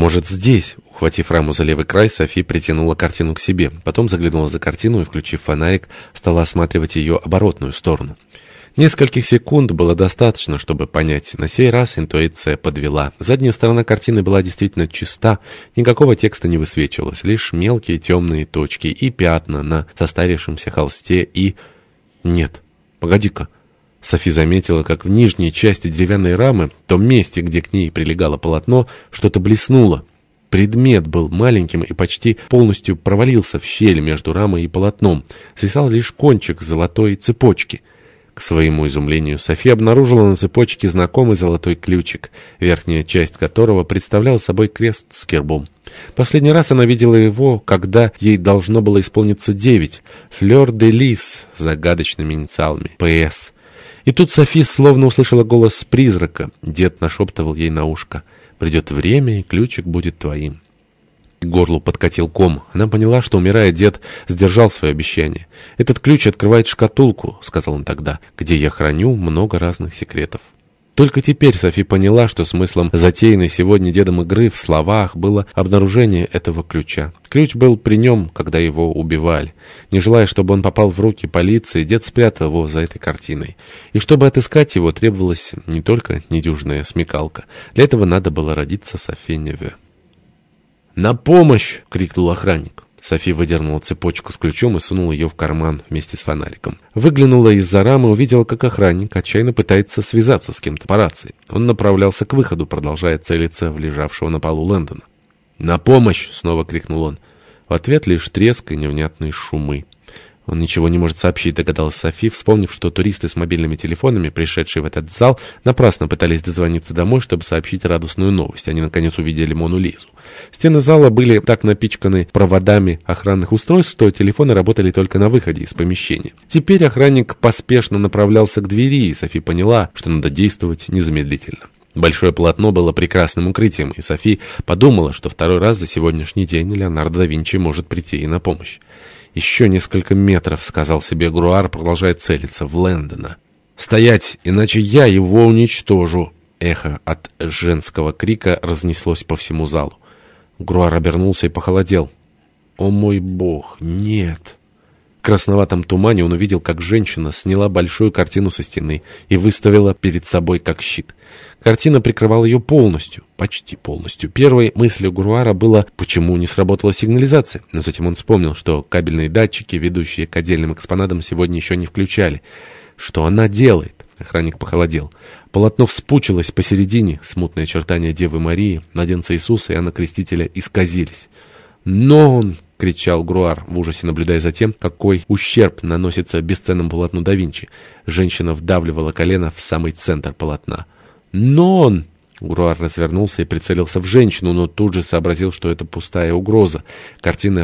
«Может, здесь?» Ухватив раму за левый край, Софи притянула картину к себе. Потом заглянула за картину и, включив фонарик, стала осматривать ее оборотную сторону. Нескольких секунд было достаточно, чтобы понять. На сей раз интуиция подвела. Задняя сторона картины была действительно чиста, никакого текста не высвечивалось, лишь мелкие темные точки и пятна на состарившемся холсте и... Нет, погоди-ка. Софи заметила, как в нижней части деревянной рамы, в том месте, где к ней прилегало полотно, что-то блеснуло. Предмет был маленьким и почти полностью провалился в щель между рамой и полотном. Свисал лишь кончик золотой цепочки. К своему изумлению, София обнаружила на цепочке знакомый золотой ключик, верхняя часть которого представляла собой крест с гербом. Последний раз она видела его, когда ей должно было исполниться девять. «Флёр де лис» с загадочными инициалами «ПС». И тут Софи словно услышала голос призрака. Дед нашептывал ей на ушко. «Придет время, и ключик будет твоим». К горлу подкатил ком. Она поняла, что, умирая, дед сдержал свое обещание. «Этот ключ открывает шкатулку», — сказал он тогда, «где я храню много разных секретов». Только теперь Софи поняла, что смыслом затеянной сегодня дедом игры в словах было обнаружение этого ключа. Ключ был при нем, когда его убивали. Не желая, чтобы он попал в руки полиции, дед спрятал его за этой картиной. И чтобы отыскать его, требовалась не только недюжная смекалка. Для этого надо было родиться Софи Неве. «На помощь!» — крикнул охранник. София выдернула цепочку с ключом и сунула ее в карман вместе с фонариком. Выглянула из-за рамы, увидела, как охранник отчаянно пытается связаться с кем-то по рации. Он направлялся к выходу, продолжая целиться в лежавшего на полу Лэндона. «На помощь!» — снова крикнул он. В ответ лишь треск и невнятные шумы. Он ничего не может сообщить, догадалась Софи, вспомнив, что туристы с мобильными телефонами, пришедшие в этот зал, напрасно пытались дозвониться домой, чтобы сообщить радостную новость. Они, наконец, увидели Мону Лизу. Стены зала были так напичканы проводами охранных устройств, что телефоны работали только на выходе из помещения. Теперь охранник поспешно направлялся к двери, и Софи поняла, что надо действовать незамедлительно. Большое полотно было прекрасным укрытием, и Софи подумала, что второй раз за сегодняшний день Леонардо да Винчи может прийти ей на помощь. «Еще несколько метров», — сказал себе Груар, продолжая целиться в Лэндона. «Стоять, иначе я его уничтожу!» Эхо от женского крика разнеслось по всему залу. Груар обернулся и похолодел. «О мой бог, нет!» Красноватом тумане он увидел, как женщина сняла большую картину со стены и выставила перед собой как щит. Картина прикрывала ее полностью, почти полностью. Первой мыслью Груара было, почему не сработала сигнализация. Но затем он вспомнил, что кабельные датчики, ведущие к отдельным экспонатам, сегодня еще не включали. Что она делает? Охранник похолодел. Полотно вспучилось посередине, смутные очертания Девы Марии, младенца Иисуса и Анна Крестителя исказились. Но он — кричал Груар, в ужасе наблюдая за тем, какой ущерб наносится бесценному полотну да Винчи. Женщина вдавливала колено в самый центр полотна. «Но он...» Груар развернулся и прицелился в женщину, но тут же сообразил, что это пустая угроза. Картина